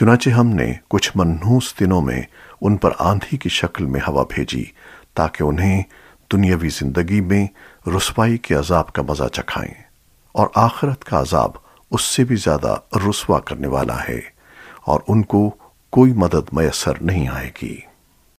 چنانچہ ہم نے کچھ منحوس دنوں میں ان پر آندھی کی شکل میں ہوا بھیجی تاکہ انہیں دنیاوی زندگی میں رسوائی کے عذاب کا مزہ چکھائیں اور آخرت کا عذاب اس سے بھی زیادہ رسوا کرنے والا ہے اور ان کو کوئی مدد میسر نہیں آئے گی۔